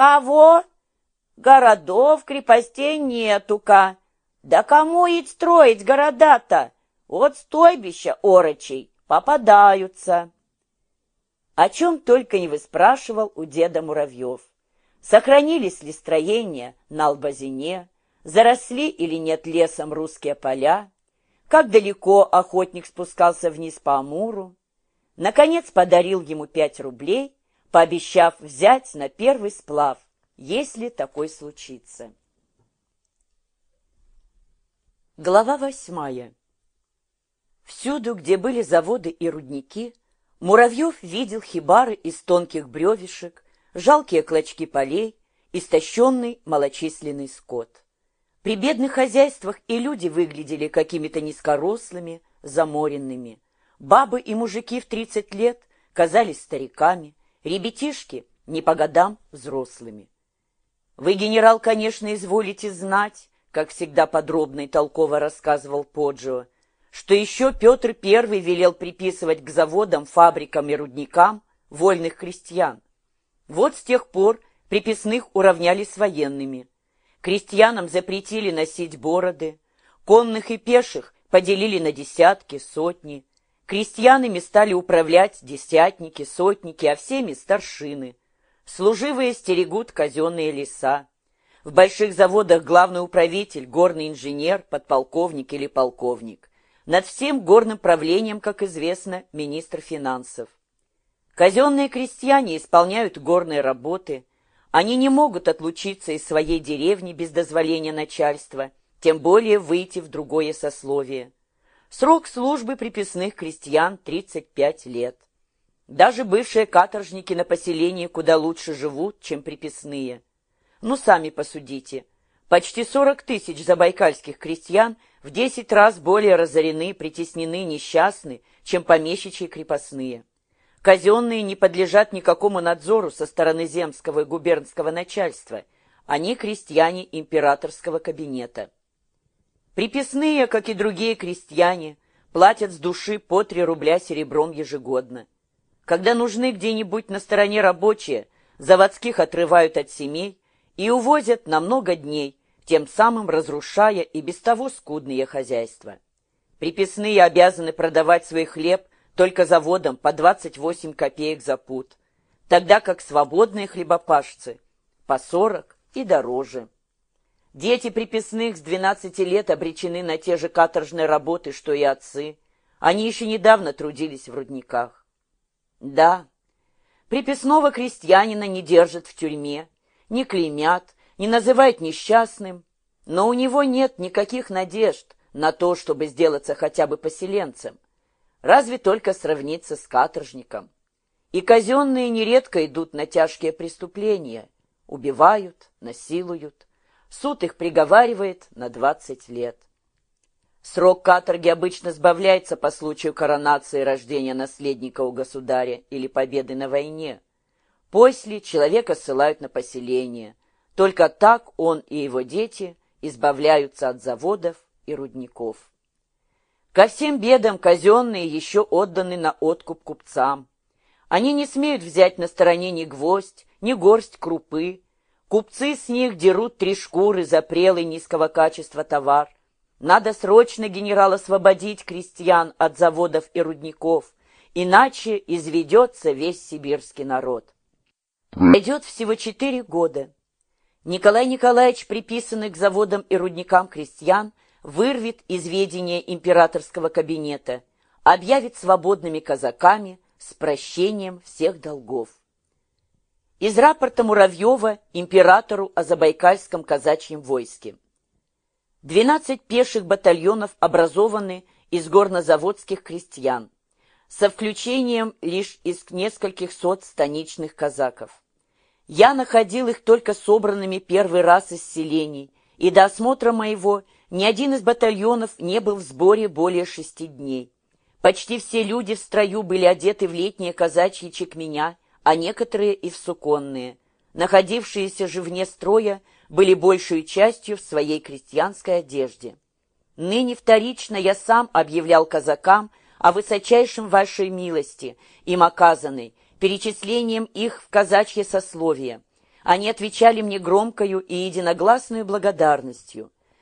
Кого? Городов, крепостей нету-ка. Да кому и строить города-то? Вот стойбища орочей попадаются. О чем только не выспрашивал у деда Муравьев. Сохранились ли строения на Албазине, заросли или нет лесом русские поля, как далеко охотник спускался вниз по Амуру. Наконец подарил ему пять рублей, пообещав взять на первый сплав, если такой случится. Глава восьмая. Всюду, где были заводы и рудники, Муравьев видел хибары из тонких бревешек, жалкие клочки полей, истощенный малочисленный скот. При бедных хозяйствах и люди выглядели какими-то низкорослыми, заморенными. Бабы и мужики в тридцать лет казались стариками, ребятишки не по годам взрослыми. Вы, генерал, конечно, изволите знать, как всегда подробно и толково рассказывал Поджио, что еще Петр I велел приписывать к заводам, фабрикам и рудникам вольных крестьян. Вот с тех пор приписных уравняли с военными. Крестьянам запретили носить бороды, конных и пеших поделили на десятки, сотни. Крестьянами стали управлять десятники, сотники, а всеми старшины. Служивые стерегут казенные леса. В больших заводах главный управитель, горный инженер, подполковник или полковник. Над всем горным правлением, как известно, министр финансов. Казенные крестьяне исполняют горные работы. Они не могут отлучиться из своей деревни без дозволения начальства, тем более выйти в другое сословие. Срок службы приписных крестьян 35 лет. Даже бывшие каторжники на поселении куда лучше живут, чем приписные. Ну, сами посудите. Почти 40 тысяч забайкальских крестьян – в десять раз более разорены, притеснены, несчастны, чем помещичьи крепостные. Казенные не подлежат никакому надзору со стороны земского и губернского начальства, они крестьяне императорского кабинета. Приписные, как и другие крестьяне, платят с души по три рубля серебром ежегодно. Когда нужны где-нибудь на стороне рабочие, заводских отрывают от семей и увозят на много дней, тем самым разрушая и без того скудные хозяйства. Приписные обязаны продавать свой хлеб только заводам по 28 копеек за пуд, тогда как свободные хлебопашцы по 40 и дороже. Дети приписных с 12 лет обречены на те же каторжные работы, что и отцы. Они еще недавно трудились в рудниках. Да, приписного крестьянина не держат в тюрьме, не клеймят, не называет несчастным, но у него нет никаких надежд на то, чтобы сделаться хотя бы поселенцем. Разве только сравниться с каторжником. И казенные нередко идут на тяжкие преступления. Убивают, насилуют. Суд их приговаривает на 20 лет. Срок каторги обычно сбавляется по случаю коронации рождения наследника у государя или победы на войне. После человека ссылают на поселение, только так он и его дети избавляются от заводов и рудников. Ко всем бедам казенные еще отданы на откуп купцам. Они не смеют взять на стороне ни гвоздь, ни горсть крупы. Купцы с них дерут три шкуры за прелый низкого качества товар. Надо срочно, генерал, освободить крестьян от заводов и рудников, иначе изведется весь сибирский народ. Идет всего четыре года. Николай Николаевич, приписанный к заводам и рудникам крестьян, вырвет из ведения императорского кабинета, объявит свободными казаками с прощением всех долгов. Из рапорта Муравьева императору о Забайкальском казачьем войске. 12 пеших батальонов образованы из горнозаводских крестьян, со включением лишь из нескольких сот станичных казаков. Я находил их только собранными первый раз из селений, и до осмотра моего ни один из батальонов не был в сборе более шести дней. Почти все люди в строю были одеты в летние казачьи чекменя, а некоторые и в суконные. Находившиеся же вне строя были большей частью в своей крестьянской одежде. Ныне вторично я сам объявлял казакам о высочайшем вашей милости, им оказанной, перечислением их в казачье сословие, Они отвечали мне громкою и единогласную благодарностью.